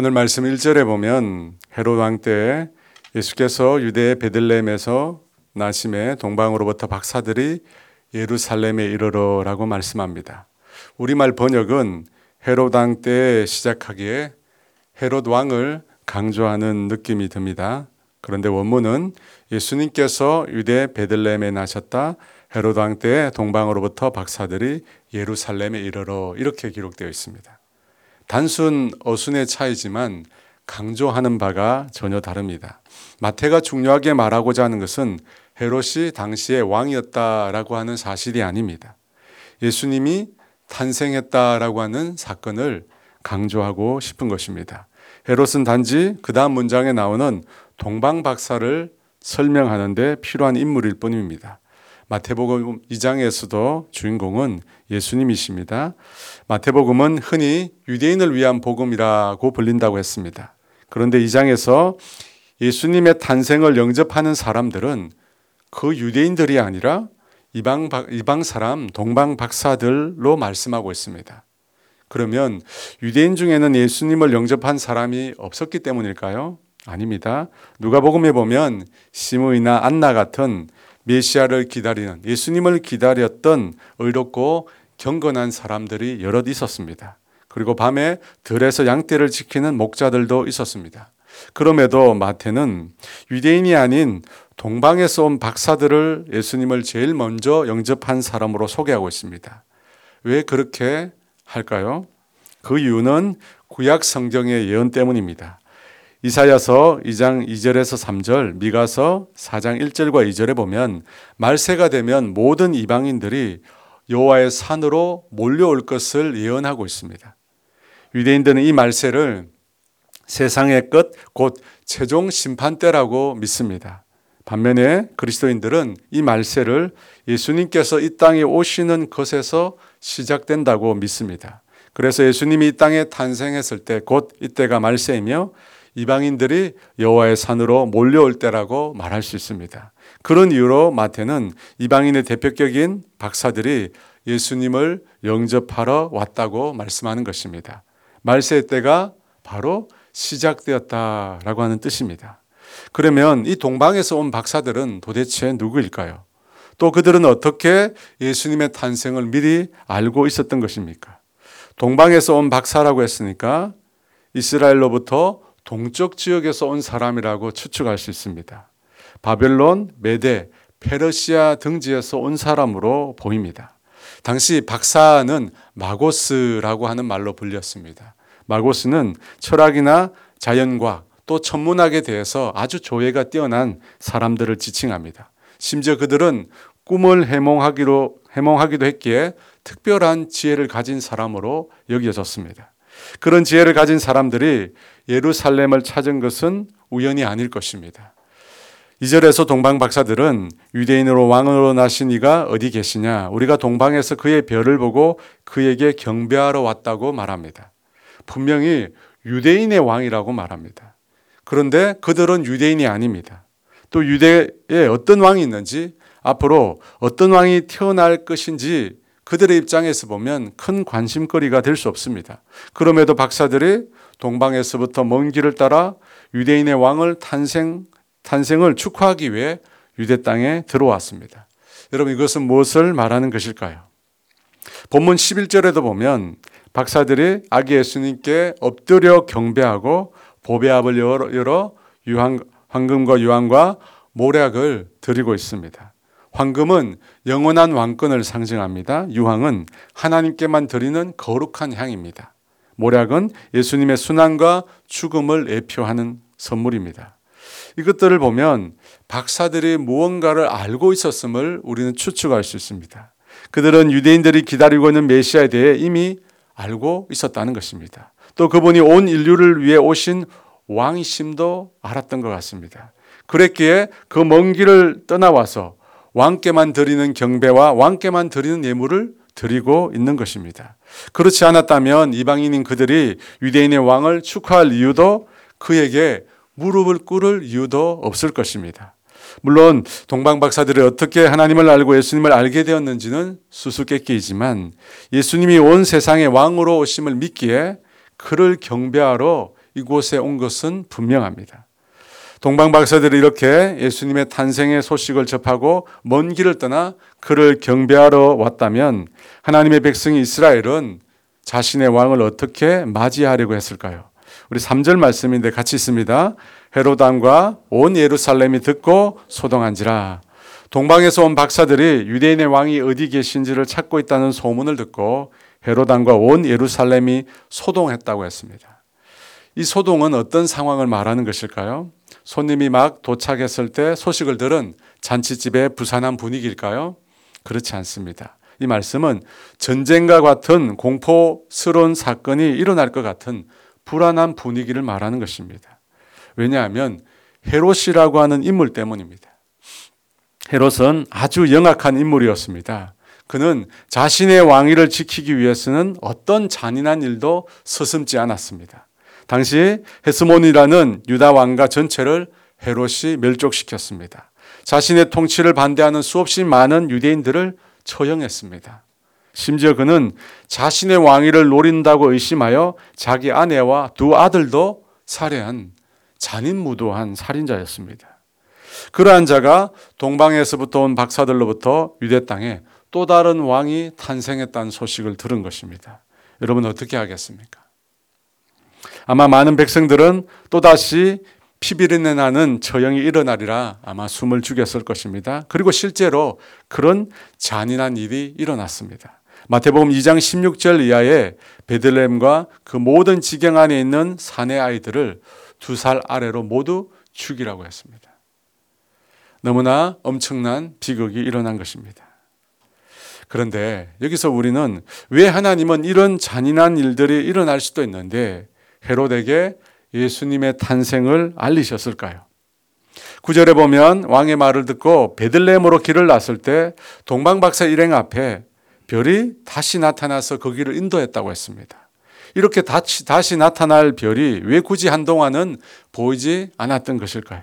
오늘 말씀 1절에 보면 헤롯 왕 때 예수께서 유대 베들레헴에서 나심에 동방으로부터 박사들이 예루살렘에 이르러라고 말씀합니다. 우리말 번역은 헤롯 왕 때 시작하기에 헤롯 왕을 강조하는 느낌이 듭니다. 그런데 원문은 예수님께서 유대 베들레헴에 나셨다. 헤롯 왕 때 동방으로부터 박사들이 예루살렘에 이르러 이렇게 기록되어 있습니다. 단순 어순의 차이지만 강조하는 바가 전혀 다릅니다. 마태가 중요하게 말하고자 하는 것은 헤롯이 당시의 왕이었다라고 하는 사실이 아닙니다. 예수님이 탄생했다라고 하는 사건을 강조하고 싶은 것입니다. 헤롯은 단지 그 다음 문장에 나오는 동방 박사를 설명하는데 필요한 인물일 뿐입니다. 마태복음 2장에서도 주인공은 예수님이십니다. 마태복음은 흔히 유대인을 위한 복음이라고 불린다고 했습니다. 그런데 2장에서 예수님의 탄생을 영접하는 사람들은 그 유대인들이 아니라 이방, 이방 사람, 동방 박사들로 말씀하고 있습니다. 그러면 유대인 중에는 예수님을 영접한 사람이 없었기 때문일까요? 아닙니다. 누가복음에 보면 시므이나 안나 같은 메시아를 기다리는 예수님을 기다렸던 의롭고 경건한 사람들이 여럿 있었습니다. 그리고 밤에 들에서 양떼를 지키는 목자들도 있었습니다. 그럼에도 마태는 유대인이 아닌 동방에서 온 박사들을 예수님을 제일 먼저 영접한 사람으로 소개하고 있습니다. 왜 그렇게 할까요? 그 이유는 구약 성경의 예언 때문입니다. 이사야서 2장 2절에서 3절, 미가서 4장 1절과 2절에 보면 말세가 되면 모든 이방인들이 여호와의 산으로 몰려올 것을 예언하고 있습니다. 유대인들은 이 말세를 세상의 끝, 곧 최종 심판 때라고 믿습니다. 반면에 그리스도인들은 이 말세를 예수님께서 이 땅에 오시는 것에서 시작된다고 믿습니다. 그래서 예수님이 이 땅에 탄생했을 때 곧 이때가 말세이며 이방인들이 여호와의 산으로 몰려올 때라고 말할 수 있습니다. 그런 이유로 마태는 이방인의 대표격인 박사들이 예수님을 영접하러 왔다고 말씀하는 것입니다. 말세 때가 바로 시작되었다라고 하는 뜻입니다. 그러면 이 동방에서 온 박사들은 도대체 누구일까요? 또 그들은 어떻게 예수님의 탄생을 미리 알고 있었던 것입니까? 동방에서 온 박사라고 했으니까 이스라엘로부터 동쪽 지역에서 온 사람이라고 추측할 수 있습니다. 바벨론, 메데, 페르시아 등지에서 온 사람으로 보입니다. 당시 박사는 마고스라고 하는 말로 불렸습니다. 마고스는 철학이나 자연과학 또 천문학에 대해서 아주 조예가 뛰어난 사람들을 지칭합니다. 심지어 그들은 꿈을 해몽하기로 해몽하기도 했기에 특별한 지혜를 가진 사람으로 여겨졌습니다. 그런 지혜를 가진 사람들이 예루살렘을 찾은 것은 우연이 아닐 것입니다. 이절에서 동방 박사들은 유대인으로 왕으로 나신 이가 어디 계시냐? 우리가 동방에서 그의 별을 보고 그에게 경배하러 왔다고 말합니다. 분명히 유대인의 왕이라고 말합니다. 그런데 그들은 유대인이 아닙니다. 또 유대에 어떤 왕이 있는지 앞으로 어떤 왕이 태어날 것인지 그들의 입장에서 보면 큰 관심거리가 될 수 없습니다. 그럼에도 박사들이 동방에서부터 먼 길을 따라 유대인의 왕을 탄생, 탄생을 축하하기 위해 유대 땅에 들어왔습니다. 여러분 이것은 무엇을 말하는 것일까요? 본문 11절에도 보면 박사들이 아기 예수님께 엎드려 경배하고 보배압을 열어 유황, 황금과 유황과 모략을 드리고 있습니다. 황금은 영원한 왕권을 상징합니다. 유황은 하나님께만 드리는 거룩한 향입니다. 모략은 예수님의 순환과 죽음을 애표하는 선물입니다. 이것들을 보면 박사들이 무언가를 알고 있었음을 우리는 추측할 수 있습니다. 그들은 유대인들이 기다리고 있는 메시아에 대해 이미 알고 있었다는 것입니다. 또 그분이 온 인류를 위해 오신 왕이심도 알았던 것 같습니다. 그랬기에 그 먼 길을 떠나와서 왕께만 드리는 경배와 왕께만 드리는 예물을 드리고 있는 것입니다. 그렇지 않았다면 이방인인 그들이 유대인의 왕을 축하할 이유도 그에게 무릎을 꿇을 이유도 없을 것입니다. 물론 동방 박사들이 어떻게 하나님을 알고 예수님을 알게 되었는지는 수수께끼이지만 예수님이 온 세상의 왕으로 오심을 믿기에 그를 경배하러 이곳에 온 것은 분명합니다. 동방 박사들이 이렇게 예수님의 탄생의 소식을 접하고 먼 길을 떠나 그를 경배하러 왔다면 하나님의 백성이 이스라엘은 자신의 왕을 어떻게 맞이하려고 했을까요? 우리 3절 말씀인데 같이 있습니다. 헤로당과 온 예루살렘이 듣고 소동한지라. 동방에서 온 박사들이 유대인의 왕이 어디 계신지를 찾고 있다는 소문을 듣고 헤로당과 온 예루살렘이 소동했다고 했습니다. 이 소동은 어떤 상황을 말하는 것일까요? 손님이 막 도착했을 때 소식을 들은 잔치집의 부산한 분위기일까요? 그렇지 않습니다. 이 말씀은 전쟁과 같은 공포스러운 사건이 일어날 것 같은 불안한 분위기를 말하는 것입니다. 왜냐하면 헤롯이라고 하는 인물 때문입니다. 헤롯은 아주 영악한 인물이었습니다. 그는 자신의 왕위를 지키기 위해서는 어떤 잔인한 일도 서슴지 않았습니다. 당시 헤스몬이라는 유다 왕가 전체를 헤롯이 멸족시켰습니다. 자신의 통치를 반대하는 수없이 많은 유대인들을 처형했습니다. 심지어 그는 자신의 왕위를 노린다고 의심하여 자기 아내와 두 아들도 살해한 잔인무도한 살인자였습니다. 그러한 자가 동방에서부터 온 박사들로부터 유대 땅에 또 다른 왕이 탄생했다는 소식을 들은 것입니다. 여러분 어떻게 하겠습니까? 아마 많은 백성들은 또다시 피비린내 나는 처형이 일어나리라 아마 숨을 죽였을 것입니다. 그리고 실제로 그런 잔인한 일이 일어났습니다. 마태복음 2장 16절 이하에 베들레헴과 그 모든 지경 안에 있는 사내 아이들을 두 살 아래로 모두 죽이라고 했습니다. 너무나 엄청난 비극이 일어난 것입니다. 그런데 여기서 우리는 왜 하나님은 이런 잔인한 일들이 일어날 수도 있는데 헤롯에게 예수님의 탄생을 알리셨을까요? 구절에 보면 왕의 말을 듣고 베들레헴으로 길을 났을 때 동방박사 일행 앞에 별이 다시 나타나서 거기를 인도했다고 했습니다. 이렇게 다시, 다시 나타날 별이 왜 굳이 한동안은 보이지 않았던 것일까요?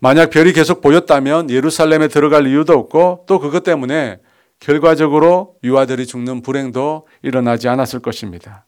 만약 별이 계속 보였다면 예루살렘에 들어갈 이유도 없고 또 그것 때문에 결과적으로 유아들이 죽는 불행도 일어나지 않았을 것입니다.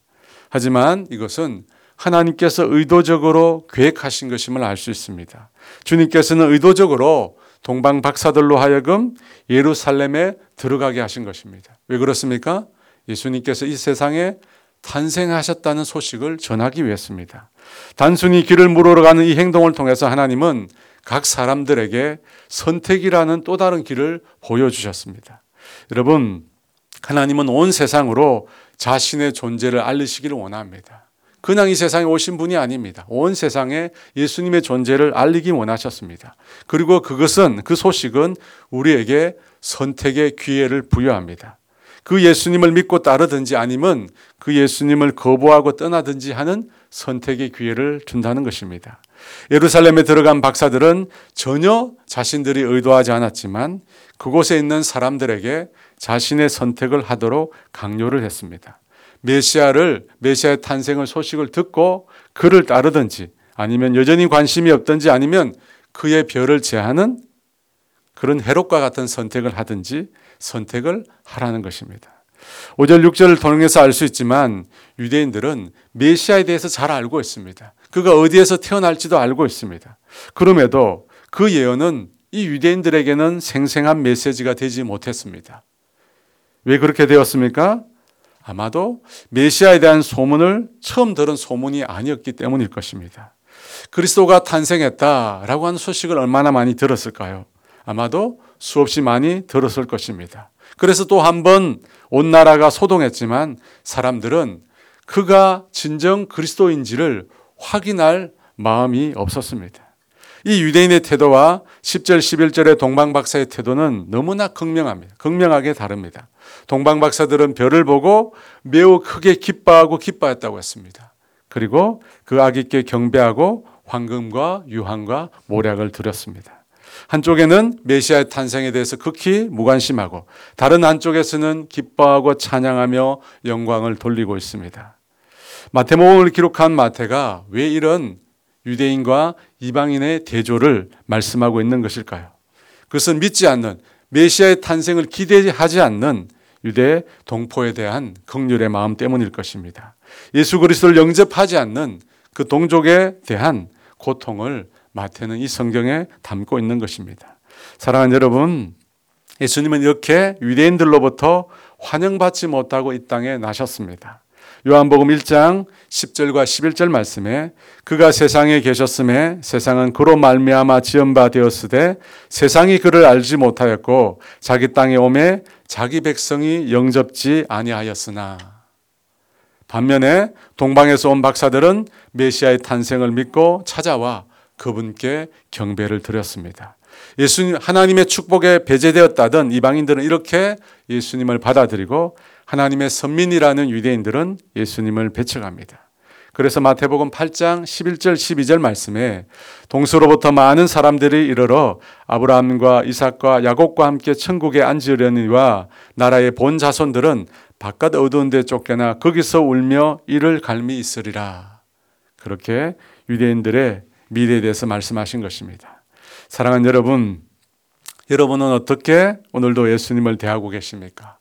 하지만 이것은 하나님께서 의도적으로 계획하신 것임을 알 수 있습니다. 주님께서는 의도적으로 동방 박사들로 하여금 예루살렘에 들어가게 하신 것입니다. 왜 그렇습니까? 예수님께서 이 세상에 탄생하셨다는 소식을 전하기 위해서입니다. 단순히 길을 물으러 가는 이 행동을 통해서 하나님은 각 사람들에게 선택이라는 또 다른 길을 보여주셨습니다. 여러분, 하나님은 온 세상으로 자신의 존재를 알리시기를 원합니다. 그냥 이 세상에 오신 분이 아닙니다. 온 세상에 예수님의 존재를 알리기 원하셨습니다. 그리고 그것은 그 소식은 우리에게 선택의 기회를 부여합니다. 그 예수님을 믿고 따르든지 아니면 그 예수님을 거부하고 떠나든지 하는 선택의 기회를 준다는 것입니다. 예루살렘에 들어간 박사들은 전혀 자신들이 의도하지 않았지만 그곳에 있는 사람들에게 자신의 선택을 하도록 강요를 했습니다. 메시아를 메시아의 탄생을 소식을 듣고 그를 따르든지 아니면 여전히 관심이 없든지 아니면 그의 별을 제하는 그런 해롭과 같은 선택을 하든지 선택을 하라는 것입니다. 5절 6절을 통해서 알 수 있지만 유대인들은 메시아에 대해서 잘 알고 있습니다. 그가 어디에서 태어날지도 알고 있습니다. 그럼에도 그 예언은 이 유대인들에게는 생생한 메시지가 되지 못했습니다. 왜 그렇게 되었습니까? 아마도 메시아에 대한 소문을 처음 들은 소문이 아니었기 때문일 것입니다. 그리스도가 탄생했다라고 하는 소식을 얼마나 많이 들었을까요? 아마도 수없이 많이 들었을 것입니다. 그래서 또 한 번 온 나라가 소동했지만 사람들은 그가 진정 그리스도인지를 확인할 마음이 없었습니다. 이 유대인의 태도와 10절, 11절의 동방박사의 태도는 너무나 극명합니다. 극명하게 다릅니다. 동방박사들은 별을 보고 매우 크게 기뻐하고 기뻐했다고 했습니다. 그리고 그 아기께 경배하고 황금과 유황과 모략을 드렸습니다. 한쪽에는 메시아의 탄생에 대해서 극히 무관심하고 다른 한쪽에서는 기뻐하고 찬양하며 영광을 돌리고 있습니다. 마태복음을 기록한 마태가 왜 이런 유대인과 이방인의 대조를 말씀하고 있는 것일까요? 그것은 믿지 않는 메시아의 탄생을 기대하지 않는 유대 동포에 대한 극률의 마음 때문일 것입니다. 예수 그리스도를 영접하지 않는 그 동족에 대한 고통을 마태는 이 성경에 담고 있는 것입니다. 사랑하는 여러분, 예수님은 이렇게 유대인들로부터 환영받지 못하고 이 땅에 나셨습니다. 요한복음 1장 10절과 11절 말씀에 그가 세상에 계셨음에 세상은 그로 말미암아 지은 바 되었으되 세상이 그를 알지 못하였고 자기 땅에 오매 자기 백성이 영접지 아니하였으나 반면에 동방에서 온 박사들은 메시아의 탄생을 믿고 찾아와 그분께 경배를 드렸습니다. 예수님 하나님의 축복에 배제되었다던 이방인들은 이렇게 예수님을 받아들이고 하나님의 선민이라는 유대인들은 예수님을 배척합니다. 그래서 마태복음 8장 11절 12절 말씀에 동서로부터 많은 사람들이 이르러 아브라함과 이삭과 야곱과 함께 천국에 앉으려니와 나라의 본 자손들은 바깥 어두운 데 쫓겨나 거기서 울며 이를 갈미 있으리라. 그렇게 유대인들의 미래에 대해서 말씀하신 것입니다. 사랑하는 여러분, 여러분은 어떻게 오늘도 예수님을 대하고 계십니까?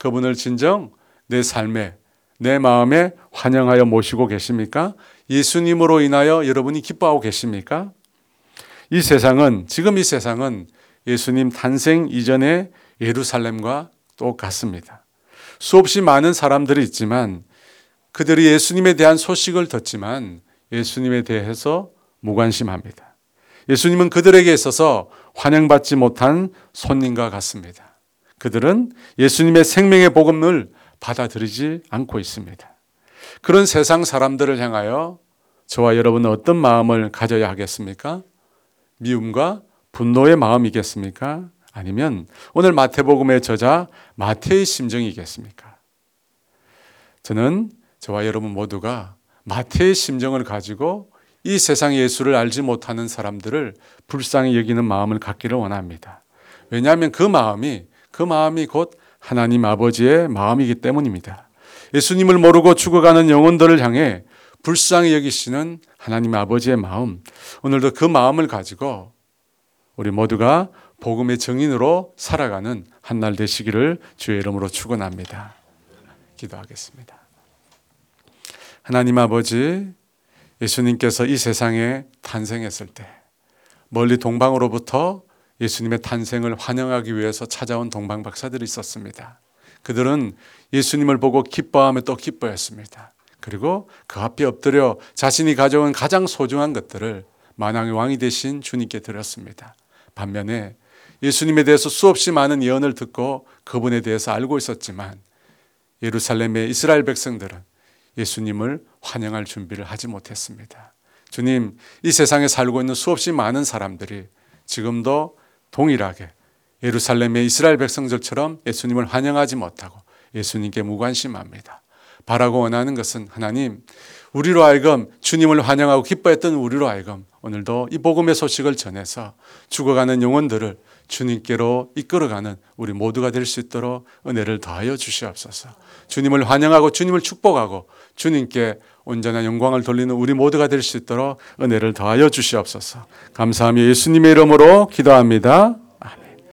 그분을 진정 내 삶에 내 마음에 환영하여 모시고 계십니까? 예수님으로 인하여 여러분이 기뻐하고 계십니까? 이 세상은 지금 이 세상은 예수님 탄생 이전의 예루살렘과 똑같습니다. 수없이 많은 사람들이 있지만 그들이 예수님에 대한 소식을 듣지만 예수님에 대해서 무관심합니다. 예수님은 그들에게 있어서 환영받지 못한 손님과 같습니다. 그들은 예수님의 생명의 복음을 받아들이지 않고 있습니다. 그런 세상 사람들을 향하여 저와 여러분은 어떤 마음을 가져야 하겠습니까? 미움과 분노의 마음이겠습니까? 아니면 오늘 마태복음의 저자 마태의 심정이겠습니까? 저는 저와 여러분 모두가 마태의 심정을 가지고 이 세상 예수를 알지 못하는 사람들을 불쌍히 여기는 마음을 갖기를 원합니다. 왜냐하면 그 마음이 그 마음이 곧 하나님 아버지의 마음이기 때문입니다. 예수님을 모르고 죽어가는 영혼들을 향해 불쌍히 여기시는 하나님 아버지의 마음, 오늘도 그 마음을 가지고 우리 모두가 복음의 정인으로 살아가는 한 날 되시기를 주의 이름으로 축원합니다. 기도하겠습니다. 하나님 아버지, 예수님께서 이 세상에 탄생했을 때 멀리 동방으로부터 예수님의 탄생을 환영하기 위해서 찾아온 동방 박사들이 있었습니다. 그들은 예수님을 보고 기뻐하며 또 기뻐했습니다. 그리고 그 앞에 엎드려 자신이 가져온 가장 소중한 것들을 만왕의 왕이 되신 주님께 드렸습니다. 반면에 예수님에 대해서 수없이 많은 예언을 듣고 그분에 대해서 알고 있었지만 예루살렘의 이스라엘 백성들은 예수님을 환영할 준비를 하지 못했습니다. 주님, 이 세상에 살고 있는 수없이 많은 사람들이 지금도 동일하게 예루살렘의 이스라엘 백성들처럼 예수님을 환영하지 못하고 예수님께 무관심합니다. 바라고 원하는 것은 하나님, 우리로 하여금 주님을 환영하고 기뻐했던 우리로 하여금 오늘도 이 복음의 소식을 전해서 죽어가는 영혼들을 주님께로 이끌어가는 우리 모두가 될 수 있도록 은혜를 더하여 주시옵소서. 주님을 환영하고 주님을 축복하고 주님께 온전한 영광을 돌리는 우리 모두가 될 수 있도록 은혜를 더하여 주시옵소서. 감사하며 예수님의 이름으로 기도합니다.